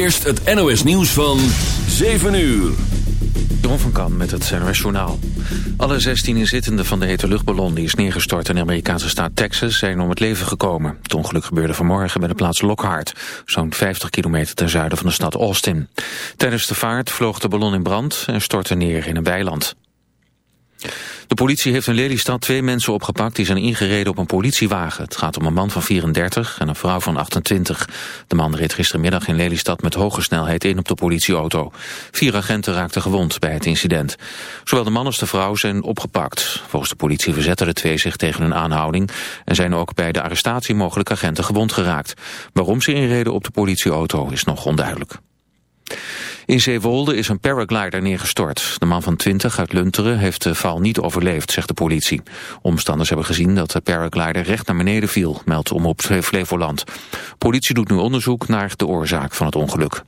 eerst het NOS nieuws van 7 uur. Jeroen van Kan met het NOS Journaal. Alle 16 inzittenden van de hete luchtballon die is neergestort in de Amerikaanse staat Texas zijn om het leven gekomen. Het ongeluk gebeurde vanmorgen bij de plaats Lockhart, zo'n 50 kilometer ten zuiden van de stad Austin. Tijdens de vaart vloog de ballon in brand en stortte neer in een weiland. De politie heeft in Lelystad twee mensen opgepakt die zijn ingereden op een politiewagen. Het gaat om een man van 34 en een vrouw van 28. De man reed gistermiddag in Lelystad met hoge snelheid in op de politieauto. Vier agenten raakten gewond bij het incident. Zowel de man als de vrouw zijn opgepakt. Volgens de politie verzetten de twee zich tegen hun aanhouding... en zijn ook bij de arrestatie mogelijk agenten gewond geraakt. Waarom ze inreden op de politieauto is nog onduidelijk. In Zeewolde is een paraglider neergestort. De man van 20 uit Lunteren heeft de val niet overleefd, zegt de politie. Omstanders hebben gezien dat de paraglider recht naar beneden viel, meldt om op Flevoland. Politie doet nu onderzoek naar de oorzaak van het ongeluk.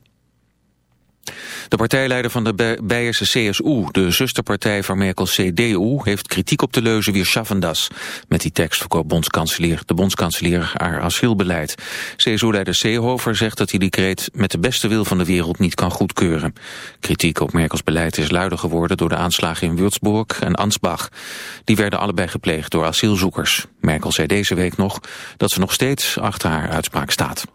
De partijleider van de Beierse CSU, de zusterpartij van Merkel CDU, heeft kritiek op de leuze weer schaffen das. Met die tekst verkoopt bondskanselier, de bondskanselier haar asielbeleid. CSU-leider Seehofer zegt dat hij die kreet met de beste wil van de wereld niet kan goedkeuren. Kritiek op Merkels beleid is luider geworden door de aanslagen in Würzburg en Ansbach. Die werden allebei gepleegd door asielzoekers. Merkel zei deze week nog dat ze nog steeds achter haar uitspraak staat.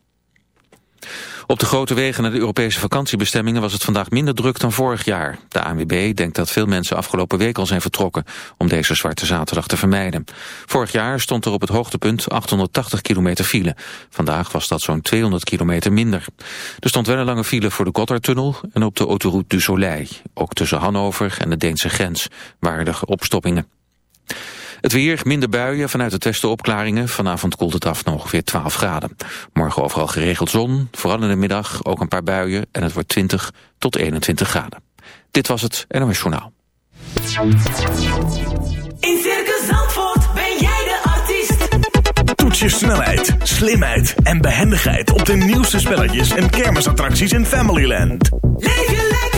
Op de grote wegen naar de Europese vakantiebestemmingen was het vandaag minder druk dan vorig jaar. De ANWB denkt dat veel mensen afgelopen week al zijn vertrokken om deze zwarte zaterdag te vermijden. Vorig jaar stond er op het hoogtepunt 880 kilometer file. Vandaag was dat zo'n 200 kilometer minder. Er stond wel een lange file voor de Gotthardtunnel en op de autoroute du Soleil. Ook tussen Hannover en de Deense grens waren er opstoppingen. Het weer, minder buien, vanuit het westen opklaringen. Vanavond koelt het af naar ongeveer 12 graden. Morgen overal geregeld zon, vooral in de middag ook een paar buien... en het wordt 20 tot 21 graden. Dit was het NOS Journaal. In Circus Zandvoort ben jij de artiest. Toets je snelheid, slimheid en behendigheid... op de nieuwste spelletjes en kermisattracties in Familyland. Leef je lekker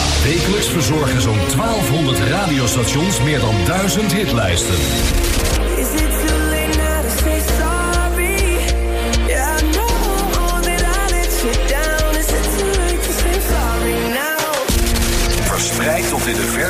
Wekelijks verzorgen zo'n 1200 radiostations meer dan 1000 hitlijsten.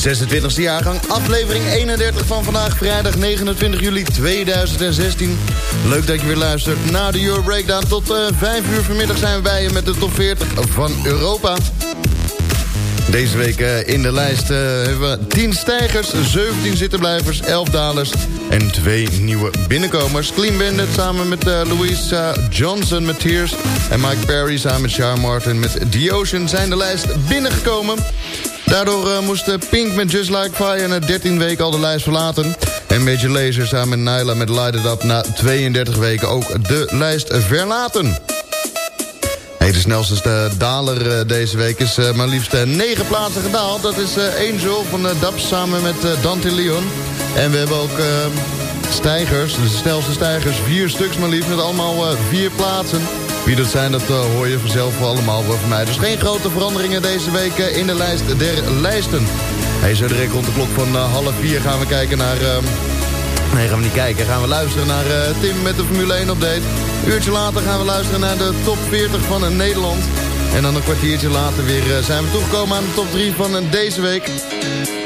26e jaargang, aflevering 31 van vandaag, vrijdag 29 juli 2016. Leuk dat je weer luistert naar de Euro Breakdown. Tot uh, 5 uur vanmiddag zijn we bij je met de top 40 van Europa. Deze week uh, in de lijst uh, hebben we 10 stijgers, 17 zittenblijvers, 11 dalers en 2 nieuwe binnenkomers. Clean Bandit samen met uh, Louisa Johnson met Tears en Mike Perry samen met Char Martin met The Ocean zijn de lijst binnengekomen. Daardoor uh, moest Pink met Just Like Fire na 13 weken al de lijst verlaten. En Major Lazer samen met Nyla met Light It Up na 32 weken ook de lijst verlaten. Hey, de snelste daler uh, deze week is maar liefst 9 plaatsen gedaald. Dat is Angel van Daps samen met Dante Leon. En we hebben ook stijgers, de snelste stijgers, vier stuks maar liefst. Met allemaal vier plaatsen. Wie dat zijn, dat uh, hoor je vanzelf allemaal van mij. Dus geen grote veranderingen deze week uh, in de lijst der lijsten. Hey, zo direct rond de klok van uh, half vier gaan we kijken naar... Nee, gaan we niet kijken. Gaan we luisteren naar Tim met de Formule 1 update. Een uurtje later gaan we luisteren naar de top 40 van Nederland. En dan een kwartiertje later weer zijn we toegekomen aan de top 3 van deze week.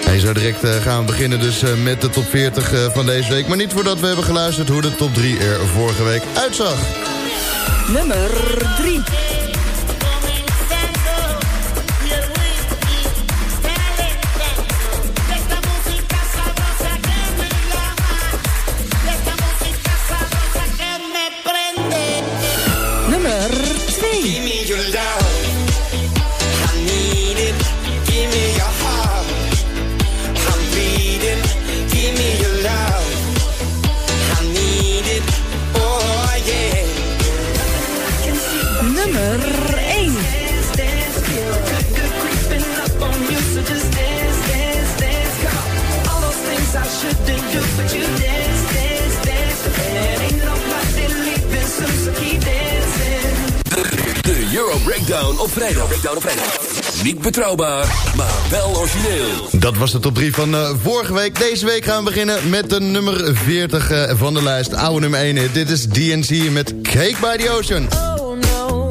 Hey, zo direct gaan we beginnen dus met de top 40 van deze week. Maar niet voordat we hebben geluisterd hoe de top 3 er vorige week uitzag. Nummer 3. Breakdown op vrijdag. Breakdown op vrijdag. Niet betrouwbaar, maar wel origineel. Dat was de top 3 van uh, vorige week. Deze week gaan we beginnen met de nummer 40 uh, van de lijst. Oude nummer 1 hit. Dit is DNC met Cake by the Ocean. Oh no,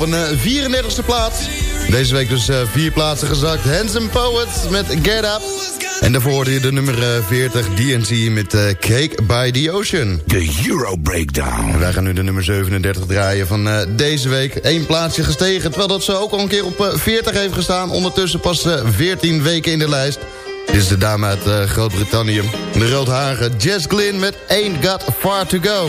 op een 34e eh, plaats. Deze week dus uh, vier plaatsen gezakt. Handsome Poets met Get Up. En daarvoor hoorde je de nummer 40 eh, DNC met Cake by the Ocean. De Euro Breakdown. En wij gaan nu de nummer 37 draaien van deze week. Eén plaatsje gestegen, terwijl dat ze ook al een keer op 40 heeft gestaan. Ondertussen pas 14 weken in de lijst. Dit is de dame uit Groot-Brittannië. De roodharige Jess Glynn met Ain't Got Far To Go.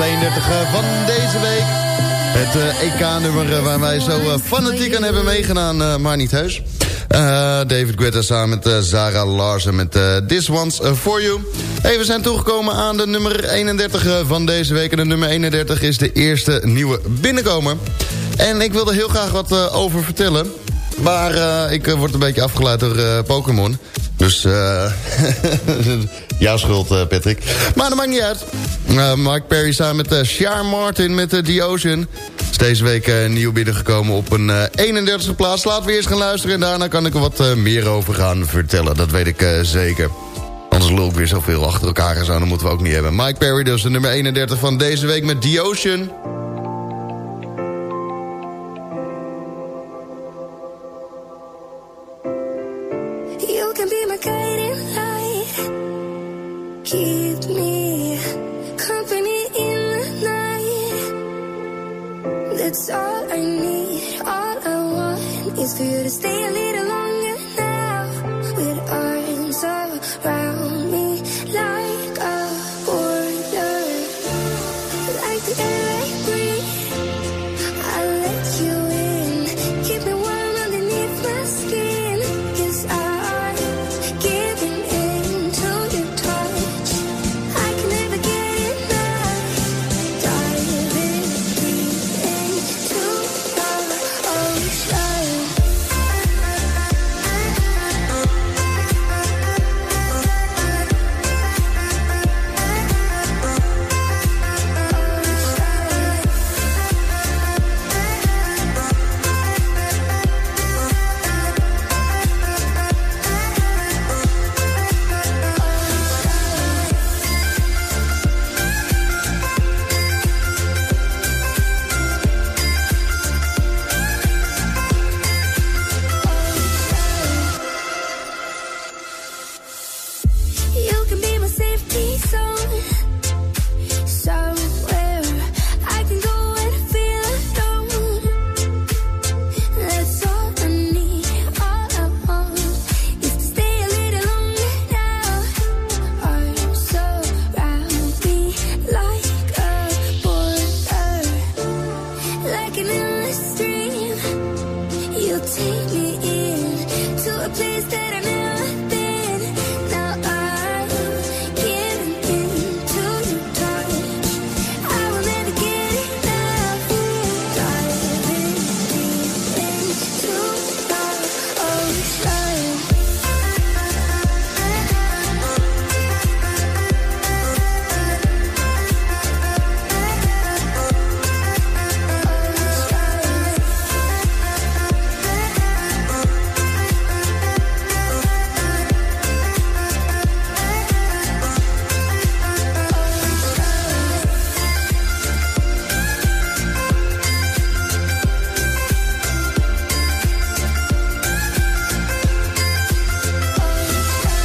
32 eh, van deze week. Het eh, EK-nummer eh, waar wij zo fanatiek aan hebben meegedaan, maar niet heus. David Guetta samen met Zara Larsen met This One's For You. Hey, we zijn toegekomen aan de nummer 31 eh, van deze week. En de nummer 31 is de eerste nieuwe binnenkomer. En ik wilde heel graag wat over vertellen. Maar ik word een beetje afgeleid door Pokémon. Dus eh jouw schuld, eh, Patrick. Maar dat maakt niet uit. Eh, Mark Perry samen met uh, Martin met uh, The Ocean. Is deze week nieuw binnengekomen op een eh 31e plaats. Laten we eerst gaan luisteren en daarna kan ik er wat meer over gaan vertellen. Dat weet ik zeker. Anders loop ik weer zoveel achter elkaar en zo. Dat moeten we ook niet hebben. Mike Perry, dus de nummer 31 van deze week met The Ocean.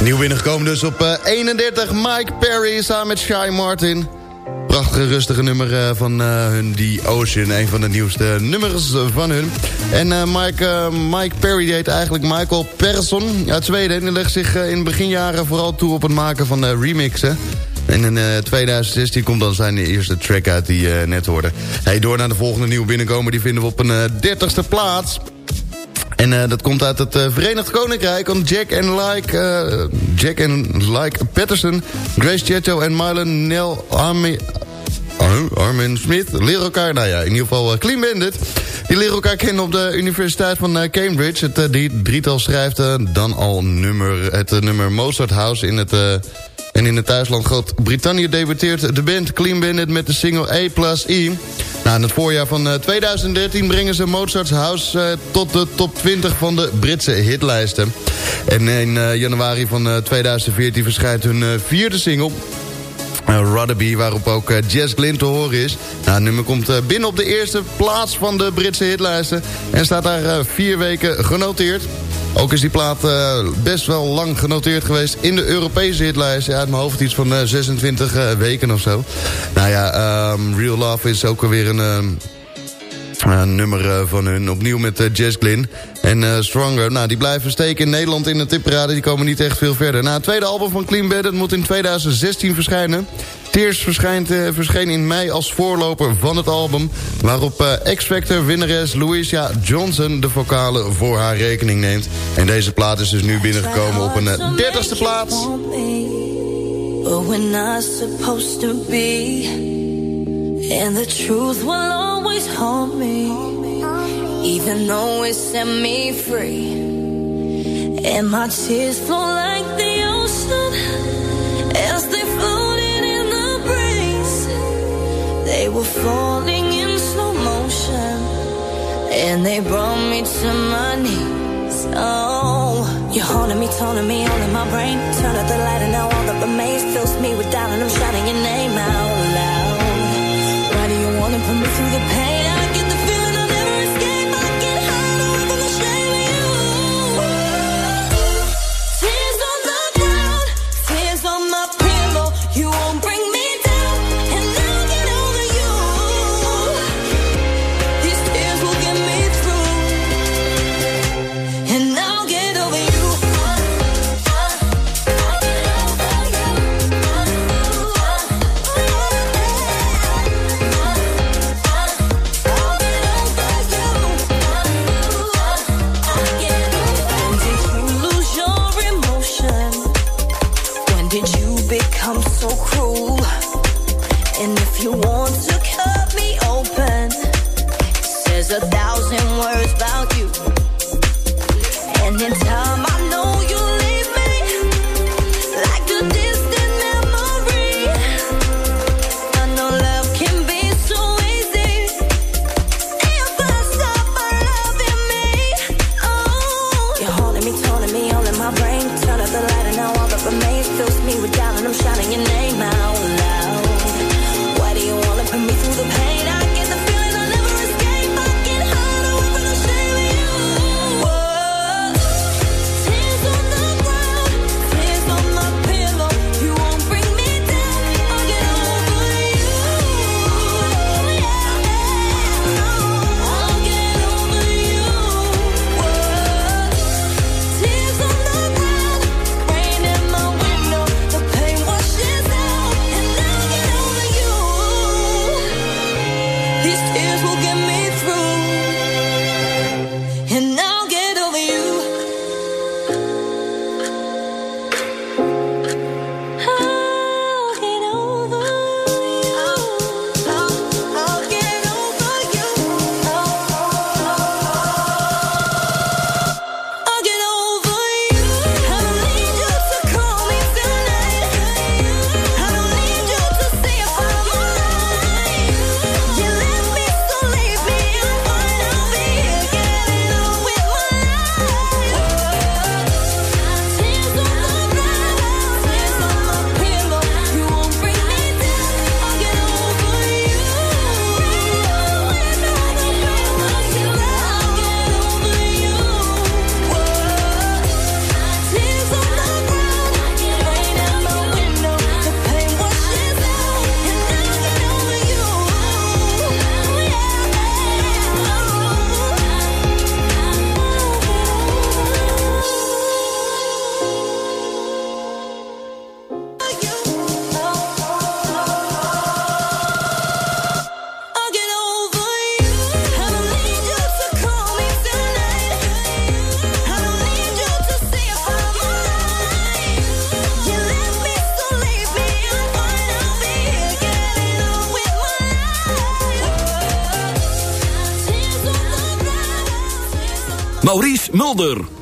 Nieuw binnengekomen dus op 31 Mike Perry samen met Shy Martin. Prachtige rustige nummer uh, van uh, hun, The Ocean. Een van de nieuwste nummers van hun. En Mike, Mike Perry deed eigenlijk Michael Persson uit Zweden. En die legt zich in beginjaren vooral toe op het maken van remixen. En in 2016 komt dan zijn eerste track uit die net hoorde. Hey, door naar de volgende nieuwe binnenkomen. Die vinden we op een 30ste plaats. En uh, dat komt uit het uh, Verenigd Koninkrijk. Want Jack en Like, uh, Jack en Like Patterson, Grace Chetto en Marlon Nell Army, Armin Smith leren elkaar, nou ja, in ieder geval Clean Bandit. Die leren elkaar kennen op de Universiteit van Cambridge. Het drietal schrijft dan al nummer, het nummer Mozart House in het... en in het thuisland Groot-Brittannië debuteert de band Clean Bandit met de single A plus E. Nou, in het voorjaar van 2013 eh, brengen ze Mozart's House uh, tot de top 20 van de Britse hitlijsten. En in uh, januari van 2014 verschijnt hun vierde single... Uh, Rudderby, waarop ook uh, Jazz Glynn te horen is. Nou, nummer komt uh, binnen op de eerste plaats van de Britse hitlijsten... en staat daar vier weken genoteerd. Ook is die plaat best wel lang genoteerd geweest in de Europese hitlijst. Ja, uit mijn hoofd iets van uh, 26 uh, weken of zo. Nou ja, um, Real Love is ook alweer een... Een nummer van hun, opnieuw met uh, Jess Glynn. En Stronger, nou, die blijven steken in Nederland in de tipperaden. Die komen niet echt veel verder. Nou, het tweede album van Clean Bandit moet in 2016 verschijnen. Tears verschijnt, verscheen in mei als voorloper van het album... waarop X-Factor winnares Louisa Johnson de vocalen voor haar rekening neemt. En deze plaat is dus nu binnengekomen op een dertigste plaats. And the truth will always haunt me Even though it set me free. And my tears flow like the ocean As they floated in the breeze. They were falling in slow motion And they brought me to my knees. Oh You're haunting me, taunting me, all my brain. Turn up the light and now all that remains Fills me with doubt and I'm shouting your name out through the pain? Maurice Mulder.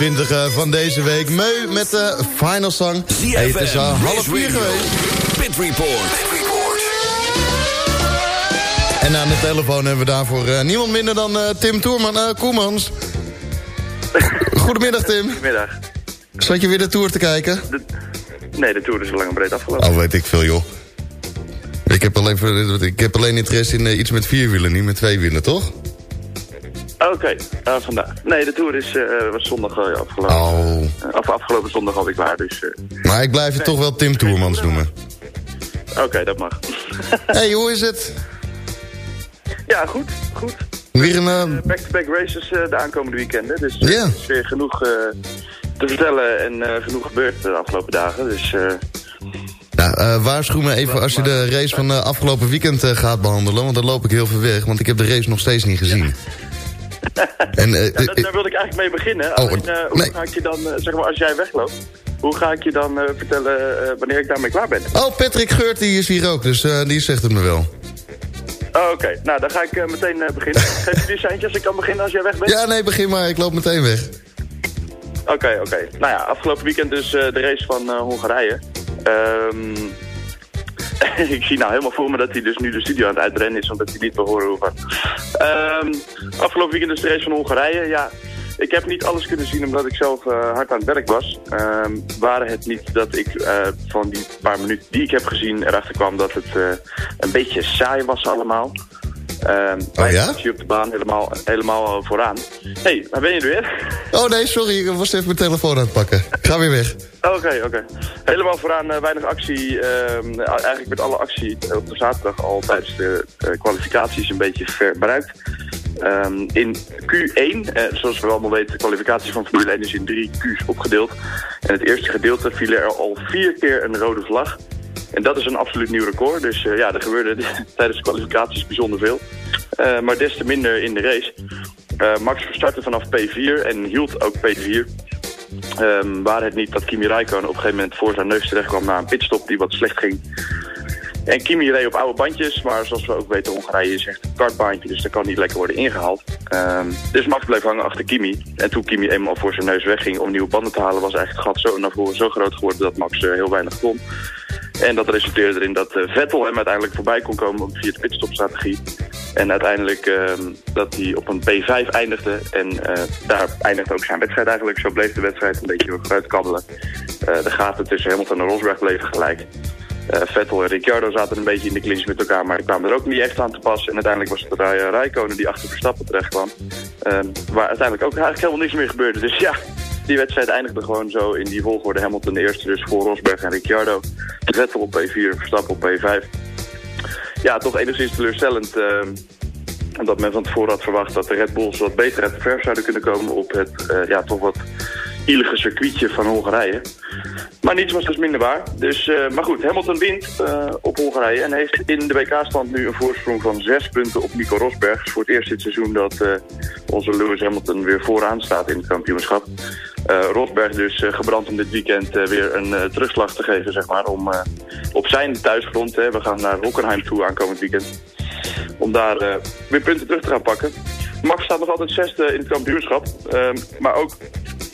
Eh, van deze week. Meu met de final song. ZFM, het is half vier geweest. Pit Report. En aan de telefoon hebben we daarvoor eh, niemand minder dan eh, Tim Toerman, uh, Koemans. Goedemiddag Tim. Goedemiddag. Zat je weer de Tour te kijken? Nee, de Tour is lang en breed afgelopen. Oh, weet ik veel joh. Ik heb alleen, ik heb alleen interesse in iets met vier wielen, niet met twee wielen, toch? Oké, eh, vandaag. Nee, de tour is, eh, eh, was zondag afgelopen. Oh. Afgelopen zondag had ik dus... maar ik blijf je toch wel Tim Toermans noemen. Oké, dat mag. hey, hoe is het? Ja, goed, goed. Weer een... Dus, back-to-back -back races de aankomende weekenden, dus er is weer genoeg te vertellen en genoeg gebeurd de afgelopen dagen, dus... Nou, waarschuw me even als je de race van uh, afgelopen weekend gaat behandelen... want dan loop ik heel ver weg, want ik heb de race nog steeds niet gezien. en, ja, dat, daar wilde ik eigenlijk mee beginnen. Oh, Alleen, hoe nee. ga ik je dan, zeg maar, als jij wegloopt... Hoe ga ik je dan vertellen wanneer ik daarmee klaar ben? Oh, Patrick Geurt die is hier ook. Dus die zegt het me wel. Oh, Oké, nou dan ga ik meteen beginnen. Geef je die seintjes als ik kan beginnen als jij weg bent? Ja, nee, begin maar. Ik loop meteen weg. Oké, okay, oké. Nou ja, afgelopen weekend dus de race van Hongarije. Um, ik zie nou helemaal voor me dat hij dus nu de studio aan het uitrennen is, omdat hij niet wil horen hoeven. Um, afgelopen weekend de race van Hongarije. Ja, ik heb niet alles kunnen zien omdat ik zelf uh, hard aan het werk was. Um, waren het niet dat ik uh, van die paar minuten die ik heb gezien erachter kwam dat het uh, een beetje saai was allemaal. Um, oh ja? op de baan helemaal, helemaal vooraan. Hé, hey, waar ben je er weer? Oh nee, sorry, ik was even mijn telefoon aan het pakken. Ik ga weer weg. Oké, okay, oké. Okay. Helemaal vooraan uh, weinig actie. Uh, eigenlijk werd alle actie op de zaterdag al tijdens de uh, kwalificaties een beetje verbruikt. Um, in Q1, eh, zoals we allemaal weten, de kwalificatie van Formule 1 is in drie Q's opgedeeld. En het eerste gedeelte viel er al vier keer een rode vlag. En dat is een absoluut nieuw record. Dus uh, ja, er gebeurde tijdens de kwalificaties bijzonder veel. Uh, maar des te minder in de race. Uh, Max startte vanaf P4 en hield ook P4. Um, waar het niet dat Kimi Räikkönen op een gegeven moment voor zijn neus terecht kwam na een pitstop die wat slecht ging. En Kimi reed op oude bandjes, maar zoals we ook weten, Hongarije is echt een kartbaantje, dus daar kan niet lekker worden ingehaald. Um, dus Max bleef hangen achter Kimi. En toen Kimi eenmaal voor zijn neus wegging om nieuwe banden te halen, was eigenlijk het gat zo naar voren zo groot geworden dat Max heel weinig kon. En dat resulteerde erin dat uh, Vettel hem uiteindelijk voorbij kon komen via de pitstopstrategie. En uiteindelijk uh, dat hij op een P5 eindigde. En uh, daar eindigde ook zijn wedstrijd eigenlijk. Zo bleef de wedstrijd een beetje vooruit kabbelen. Uh, de gaten tussen Hamilton en Rosberg bleven gelijk. Vettel en Ricciardo zaten een beetje in de clinch met elkaar, maar kwamen er ook niet echt aan te pas. En uiteindelijk was het Rij Rijkonen die achter Verstappen terecht kwam. Uh, waar uiteindelijk ook eigenlijk helemaal niks meer gebeurde. Dus ja, die wedstrijd eindigde gewoon zo in die volgorde. Hamilton de eerste dus voor Rosberg en Ricciardo. Vettel op P4, Verstappen op P5. Ja, toch enigszins teleurstellend. Uh, omdat men van tevoren had verwacht dat de Red Bulls wat beter uit de verf zouden kunnen komen op het uh, ja, toch wat ielige circuitje van Hongarije. Maar niets was dus minder waar. Dus, uh, maar goed, Hamilton wint op Hongarije en heeft in de WK-stand nu een voorsprong van zes punten op Nico Rosberg. Voor het eerst dit seizoen dat onze Lewis Hamilton weer vooraan staat in het kampioenschap. Rosberg dus gebrand om dit weekend weer een terugslag te geven, zeg maar, om op zijn thuisgrond, hè, we gaan naar Hockenheim toe aankomend weekend, om daar weer punten terug te gaan pakken. Max staat nog altijd zesde in het kampioenschap, ehm, maar ook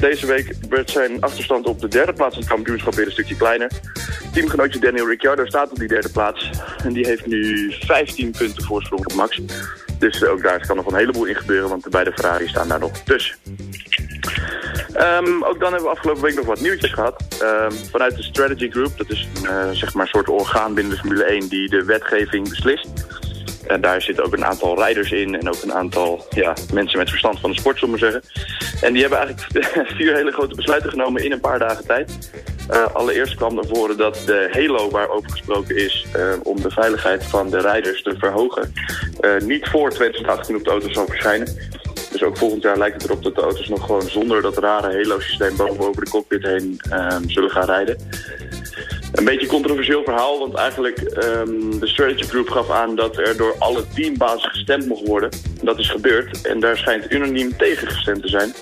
deze week werd zijn achterstand op de derde plaats in het kampioenschap weer een stukje kleiner. Teamgenootje Daniel Ricciardo staat op die derde plaats. En die heeft nu 15 punten voorsprong op Max. Dus ook daar kan nog een heleboel in gebeuren, want de beide Ferrari staan daar nog tussen. Um, ook dan hebben we afgelopen week nog wat nieuwtjes gehad. Um, vanuit de Strategy Group, dat is een, uh, zeg maar een soort orgaan binnen de Formule 1 die de wetgeving beslist. En daar zitten ook een aantal rijders in en ook een aantal ja, mensen met verstand van de sport, zullen we zeggen. En die hebben eigenlijk vier hele grote besluiten genomen in een paar dagen tijd. Uh, allereerst kwam naar voren dat de Halo waarover gesproken is uh, om de veiligheid van de rijders te verhogen, niet voor 2018 op de auto zal verschijnen. Dus ook volgend jaar lijkt het erop dat de auto's nog gewoon zonder dat rare Halo-systeem boven over de cockpit heen zullen gaan rijden. Een beetje controversieel verhaal, want eigenlijk um, de strategy group gaf aan dat er door alle teambazen gestemd mocht worden. Dat is gebeurd en daar schijnt unaniem tegen gestemd te zijn.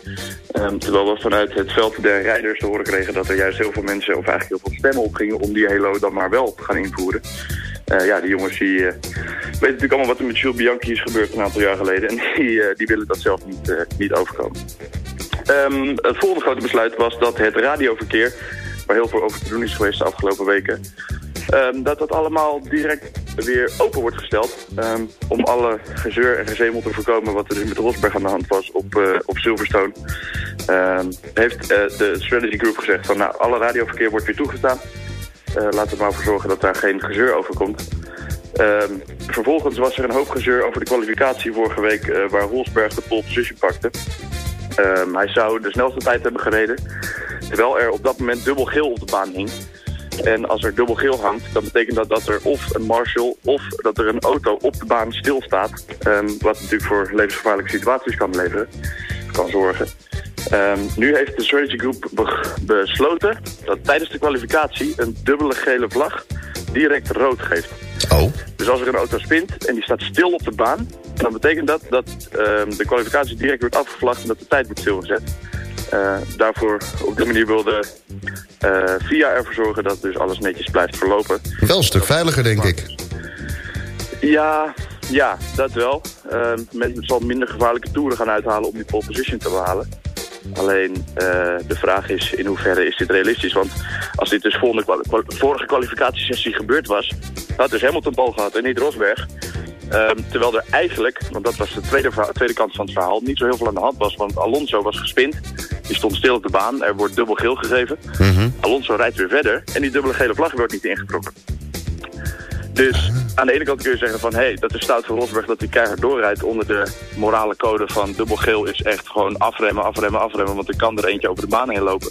Um, terwijl we vanuit het veld der rijders te horen kregen dat er juist heel veel mensen, of eigenlijk heel veel stemmen opgingen om die Halo dan maar wel te gaan invoeren. Uh, ja, die jongens die uh, weten natuurlijk allemaal wat er met Jules Bianchi is gebeurd een aantal jaar geleden. En die, uh, die willen dat zelf niet, niet overkomen. Um, het volgende grote besluit was dat het radioverkeer waar heel veel over te doen is geweest de afgelopen weken. Um, dat dat allemaal direct weer open wordt gesteld. Um, om alle gezeur en gezemel te voorkomen wat er dus met Rosberg aan de hand was op, op Silverstone. Heeft de Strategy Group gezegd van nou, alle radioverkeer wordt weer toegestaan. Uh, laten we maar voor zorgen dat daar geen gezeur over komt. Um, vervolgens was er een hoop gezeur over de kwalificatie vorige week waar Rosberg de pole position pakte. Um, hij zou de snelste tijd hebben gereden. Terwijl er op dat moment dubbel geel op de baan hing. En als er dubbel geel hangt, dan betekent dat dat er of een marshal of dat er een auto op de baan stilstaat. Um, wat natuurlijk voor levensgevaarlijke situaties kan leveren, kan zorgen. Ehm, nu heeft de Strategy Group be- besloten dat tijdens de kwalificatie een dubbele gele vlag direct rood geeft. Oh. Dus als er een auto spint en die staat stil op de baan, dan betekent dat dat ehm, de kwalificatie direct wordt afgevlagd en dat de tijd wordt stilgezet. Eh, daarvoor, op die manier wilde eh FIA ervoor zorgen dat dus alles netjes blijft verlopen. Wel een stuk veiliger, denk ik. Ja, ja, dat wel. Ehm men zal minder gevaarlijke toeren gaan uithalen om die pole position te behalen. Alleen eh, de vraag is in hoeverre is dit realistisch. Want als dit dus volgende vorige kwalificatiesessie gebeurd was... had dus Hamilton pole gehad en niet Rosberg. Ehm, terwijl er eigenlijk, want dat was de tweede, tweede kant van het verhaal... niet zo heel veel aan de hand was. Want Alonso was gespind. Die stond stil op de baan. Er wordt dubbel geel gegeven. Alonso rijdt weer verder. En die dubbele gele vlag wordt niet ingetrokken. Dus aan de ene kant kun je zeggen van... hé, hey, dat is stout van Rosberg dat hij keihard doorrijdt... onder de morale code van dubbel geel is echt gewoon afremmen, afremmen, afremmen... want er kan er eentje over de baan heen lopen.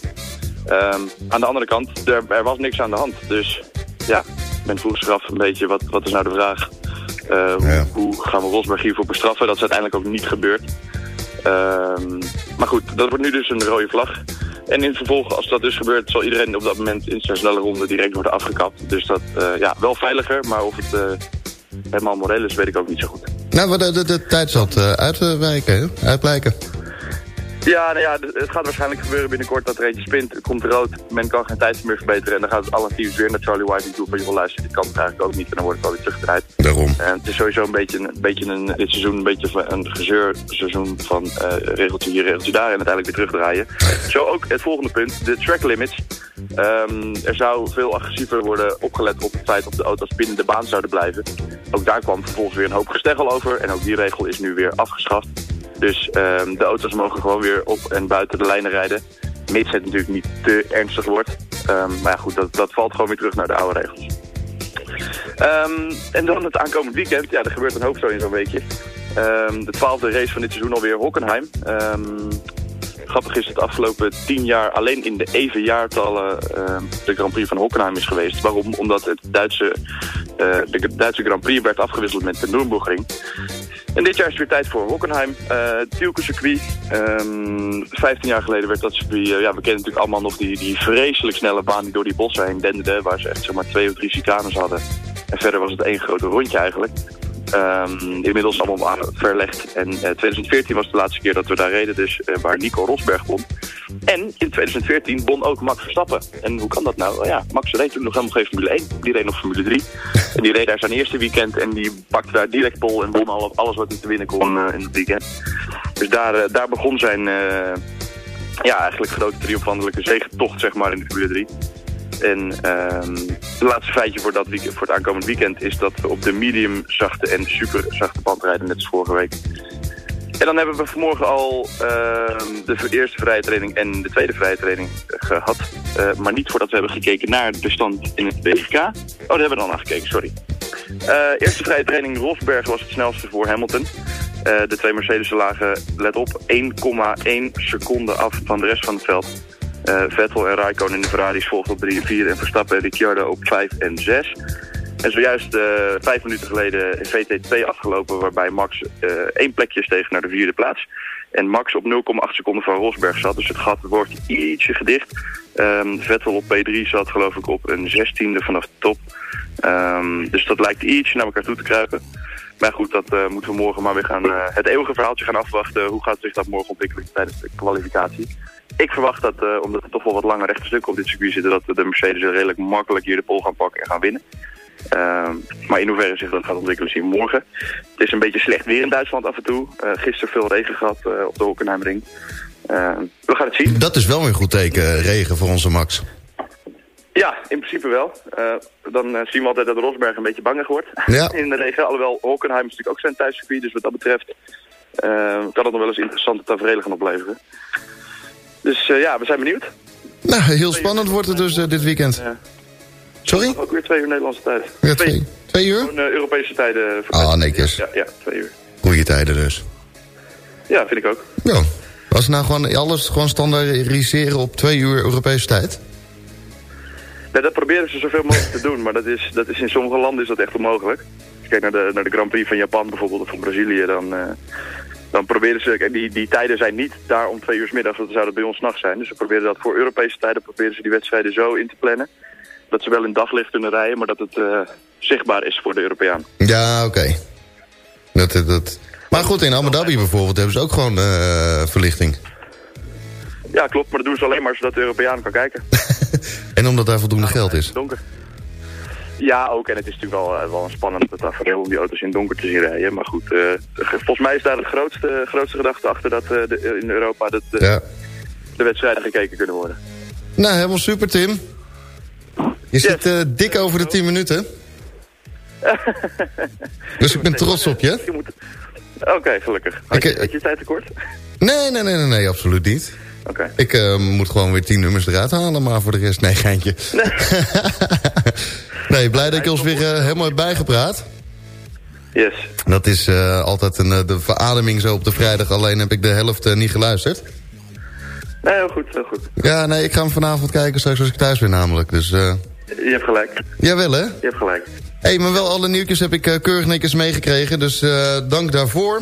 Ehm, aan de andere kant, er, er was niks aan de hand. Dus ja, men vroeg zich af een beetje, wat, wat is nou de vraag? Eh, hoe, hoe gaan we Rosberg hiervoor bestraffen? Dat is uiteindelijk ook niet gebeurd. Ehm, maar goed, dat wordt nu dus een rode vlag. En in vervolg, als dat dus gebeurt, zal iedereen op dat moment in zijn snelle ronde direct worden afgekapt. Dus dat, eh, ja, wel veiliger, maar of het eh, helemaal moreel is, weet ik ook niet zo goed. Nou, de, de, de tijd zal het eh, uitwijken, uitblijken. Ja, nou ja, het gaat waarschijnlijk gebeuren binnenkort dat er eentje spint. Komt rood, men kan geen tijd meer verbeteren. En dan gaat het alle teams weer naar Charlie White toe van... joh, luister, dit kan het eigenlijk ook niet. En dan wordt het wel weer teruggedraaid. Daarom. En het is sowieso een beetje, een, beetje een, dit seizoen een beetje een gezeurseizoen van eh regeltje hier, regeltje daar en uiteindelijk weer terugdraaien. Zo ook het volgende punt, de track limits. Ehm, er zou veel agressiever worden opgelet op het feit of de auto's binnen de baan zouden blijven. Ook daar kwam vervolgens weer een hoop gesteggel over en ook die regel is nu weer afgeschaft. Dus ehm, de auto's mogen gewoon weer op en buiten de lijnen rijden. Mits het natuurlijk niet te ernstig wordt. Ehm, maar ja goed, dat, dat valt gewoon weer terug naar de oude regels. Ehm, en dan het aankomend weekend. Ja, er gebeurt een hoop zo in zo'n weekje. De twaalfde race van dit seizoen alweer Hockenheim. Grappig is dat de afgelopen tien jaar alleen in de even jaartallen de Grand Prix van Hockenheim is geweest. Waarom? Omdat het Duitse, eh, de Duitse Grand Prix werd afgewisseld met de Nürburgring. En dit jaar is het weer tijd voor Hockenheim. Uh, Tielke circuit. Ehm 15 jaar geleden werd dat circuit... eh, ja, we kennen natuurlijk allemaal nog die, die vreselijk snelle baan die door die bossen heen denderde. Waar ze echt zeg maar twee of drie chicanes hadden. En verder was het één grote rondje eigenlijk. Ehm, inmiddels allemaal verlegd. En eh, 2014 was de laatste keer dat we daar reden, dus eh, waar Nico Rosberg won. En in 2014 won ook Max Verstappen. En hoe kan dat nou? Oh ja, Max reed toen nog helemaal geen Formule 1. Die reed nog Formule 3. En die reed daar zijn eerste weekend en die pakte daar direct pol en won alle- alles wat hij te winnen kon eh, in het weekend. Dus daar, eh, daar begon zijn eh, ja, eigenlijk grote triomfantelijke zegentocht zeg maar in de Formule 3. En ehm het laatste feitje voor, dat weekend, voor het aankomend weekend is dat we op de medium zachte en super zachte band rijden, net als vorige week. En dan hebben we vanmorgen al ehm, de eerste vrije training en de tweede vrije training eh, gehad. Eh, maar niet voordat we hebben gekeken naar de stand in het WK. Oh, daar hebben we dan naar gekeken, sorry. Eh, eerste vrije training Rosberg was het snelste voor Hamilton. De twee Mercedes lagen, let op, 1,1 seconde af van de rest van het veld. Eh, Vettel en Raikkonen in de Ferraris volgden op 3 en 4 en Verstappen en Ricciardo op 5 en 6. En zojuist eh, vijf minuten geleden is VT2 afgelopen waarbij Max eh, één plekje steeg naar de vierde plaats. En Max op 0,8 seconden van Rosberg zat, dus het gat wordt ietsje gedicht. Ehm, Vettel op P3 zat geloof ik op een zestiende vanaf de top. Ehm, dus dat lijkt ietsje naar elkaar toe te kruipen. Maar goed, dat moeten we morgen maar weer gaan, het eeuwige verhaaltje gaan afwachten. Hoe gaat zich dat morgen ontwikkelen tijdens de kwalificatie? Ik verwacht dat, eh, omdat er toch wel wat lange rechte stukken op dit circuit zitten, dat de Mercedes er redelijk makkelijk hier de pol gaan pakken en gaan winnen. Ehm, maar in hoeverre zich dat gaat ontwikkelen zien we morgen. Het is een beetje slecht weer in Duitsland af en toe. Eh, gisteren veel regen gehad eh, op de Hockenheimring. Ehm, we gaan het zien. Dat is wel weer een goed teken, regen voor onze Max. Ja, in principe wel. Dan zien we altijd dat Rosberg een beetje bangig wordt Ja. in de regen. Alhoewel Hockenheim is natuurlijk ook zijn thuiscircuit, dus wat dat betreft kan het nog wel eens interessante tafereelen gaan opleveren. Dus eh, ja, we zijn benieuwd. Nou, heel spannend wordt het dus eh, dit weekend. Sorry? Ook weer twee uur Nederlandse tijd. Ja, twee, twee uur? Gewoon, eh, Europese tijden. Ah, netjes. Ja, ja, twee uur. Goeie tijden dus. Ja, vind ik ook. Ja. Als we nou gewoon alles gewoon standaardiseren op twee uur Europese tijd? Ja, dat proberen ze zoveel mogelijk te doen, maar dat is, dat is in sommige landen is dat echt onmogelijk. Als je kijkt naar de, naar de Grand Prix van Japan bijvoorbeeld, of van Brazilië, dan, dan proberen ze, kijk, die, die tijden zijn niet daar om twee uur 's middags, want dan zou dat bij ons nacht zijn. Dus ze proberen dat voor Europese tijden, proberen ze die wedstrijden zo in te plannen. Dat ze wel in daglicht kunnen rijden, maar dat het eh, zichtbaar is voor de Europeaan. Ja, oké. Dat, dat, dat. Maar goed, in Abu Dhabi bijvoorbeeld hebben ze ook gewoon eh, verlichting. Ja, klopt, maar dat doen ze alleen maar zodat de Europeaan kan kijken. En omdat daar voldoende geld is. Donker. Ja, ook. En het is natuurlijk wel, eh, wel een spannend tafereel om die auto's in het donker te zien rijden. Maar goed, eh, volgens mij is daar het grootste, grootste gedachte achter dat eh, de, in Europa dat, de, Ja. de wedstrijden gekeken kunnen worden. Nou, helemaal super, Tim. Je zit dik over de 10 minuten. dus ik ben trots op je. Oké, gelukkig. Had je, had je tijd tekort? Nee, nee, nee, nee, nee absoluut niet. Oké. Ik moet gewoon weer 10 nummers eruit halen, maar voor de rest, nee, geintje. nee, blij dat ik ons weer eh, helemaal heb bijgepraat. Yes. Dat is eh, altijd een, eh, de verademing zo op de vrijdag, alleen heb ik de helft niet geluisterd. Nee, heel goed, heel goed. Ja, nee, ik ga hem vanavond kijken straks als ik thuis ben namelijk. Dus, Je hebt gelijk. jawel hè? Je hebt gelijk. Hé, hey, maar wel alle nieuwtjes heb ik keurig netjes meegekregen, dus dank daarvoor.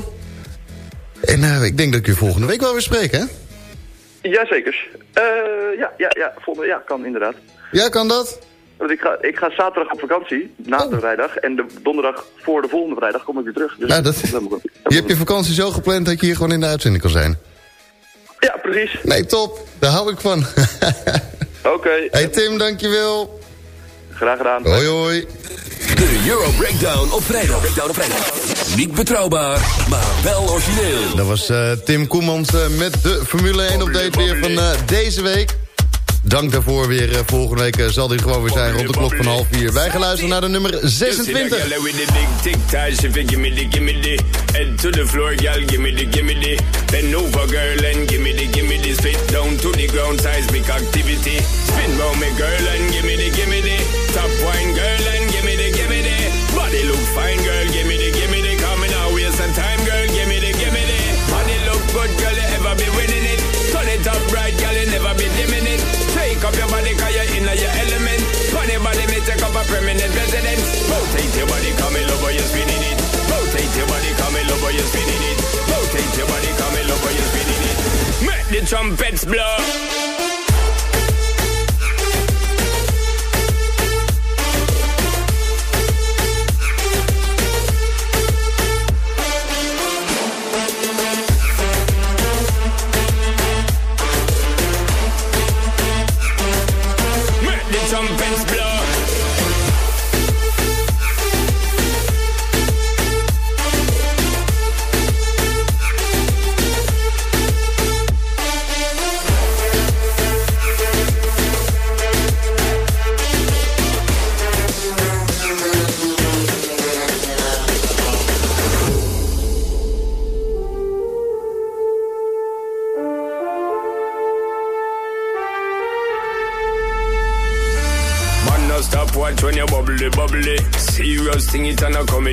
En ik denk dat ik u volgende week wel weer spreek, hè? Jazeker. Eh ja, ja, ja, volgende, ja, kan inderdaad. Ja, kan dat? Want ik ga, ik ga zaterdag op vakantie, na de vrijdag. En de donderdag voor de volgende vrijdag kom ik weer terug. Dus Oh. Nou, dat-. Je hebt je vakantie zo gepland dat je hier gewoon in de uitzending kan zijn. Ja, precies. Nee, top. Daar hou ik van. Oké, hey Tim, dankjewel. graag gedaan. Hoi hoi. De Euro Breakdown op vrijdag. Breakdown op vrijdag. Niet betrouwbaar, maar wel origineel. Dat was eh, Tim Koemans eh, met de Formule 1 update weer van eh, deze week. Dank daarvoor weer. eh, volgende week eh, zal hij gewoon weer zijn rond de klok van half vier. Wij gaan luisteren naar de nummer 26. Girl with the big tic tac, she fi gimme the gimme the head to the floor, girl, gimme the gimme the bend over, girl, and gimme the gimme the spit down to the ground, seismic activity. Spin round me, girl, and gimme the gimme the top wine, girl, and trumpets blow.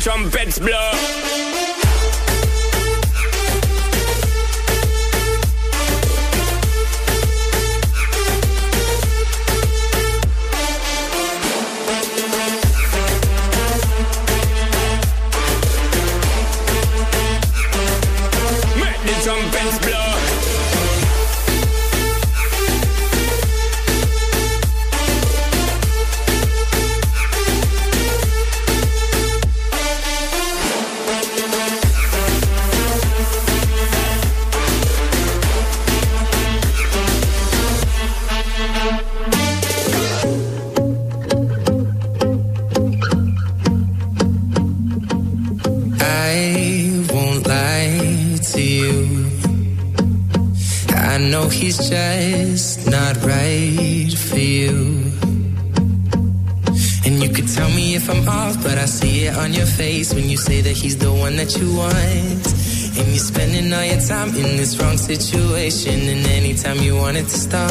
Trumpets blow. I'm in this wrong situation, and anytime you want it to stop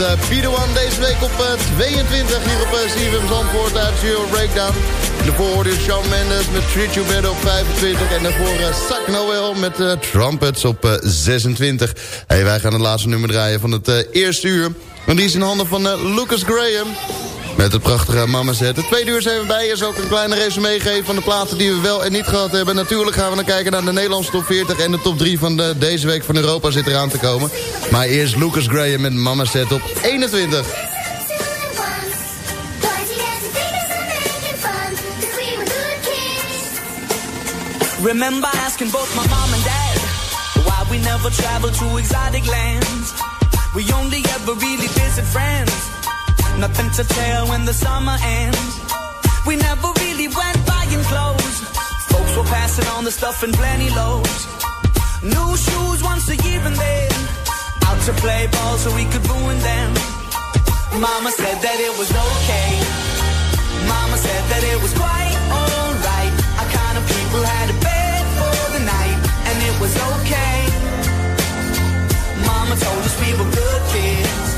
Uh, One deze week op uh, 22 hier op uh, Zandvoort uit Euro Breakdown. Daarvoor hoorde Shawn Mendes met Treat You Better op 25 en daarvoor uh, Zak Noel met Trumpets op 26. Hey, wij gaan het laatste nummer draaien van het eerste uur. En die is in handen van Lucas Graham. Met het prachtige Mama Zet. De tweede uur zijn we bij. is ook een kleine resume geven van de platen die we wel en niet gehad hebben. Natuurlijk gaan we dan kijken naar de Nederlandse top 40. En de top 3 van de, deze week van Europa zit eraan te komen. Maar eerst Lucas Graham met Mama Zet op 21. Remember asking both my mom and dad Why we never travel to exotic lands We only ever really visit friends Nothing to tell when the summer ends. We never really went buying clothes. Folks were passing on the stuff in plenty loads. New shoes once a year and then out to play ball so we could ruin them. Mama said that it was okay. Mama said that it was quite alright. Our kind of people had a bed for the night, and it was okay. Mama told us we were good kids,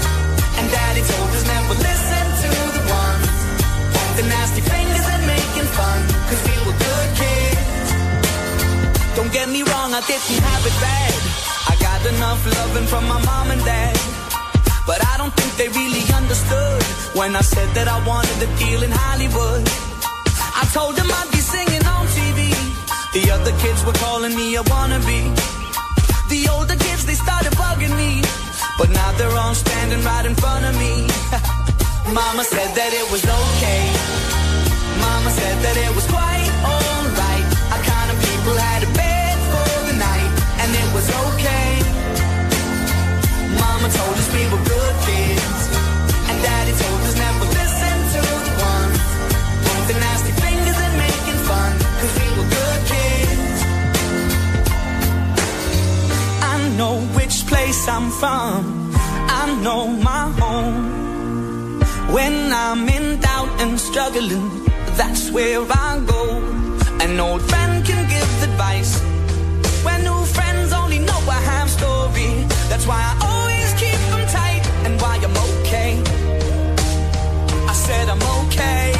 Daddy told us never listen to the ones the nasty fingers and making fun, cause we were good kids. Don't get me wrong, I didn't have it bad. I got enough loving from my mom and dad. But I don't think they really understood when I said that I wanted a deal in Hollywood. I told them I'd be singing on TV. The other kids were calling me a wannabe. The older kids, they started bugging me. But now they're all standing right in front of me. Mama said that it was okay. Mama said that it was quite place I'm from. I know my home. When I'm in doubt and struggling, that's where I go. An old friend can give advice. When new friends only know a half story. That's why I always keep them tight and why I'm okay. I said I'm okay.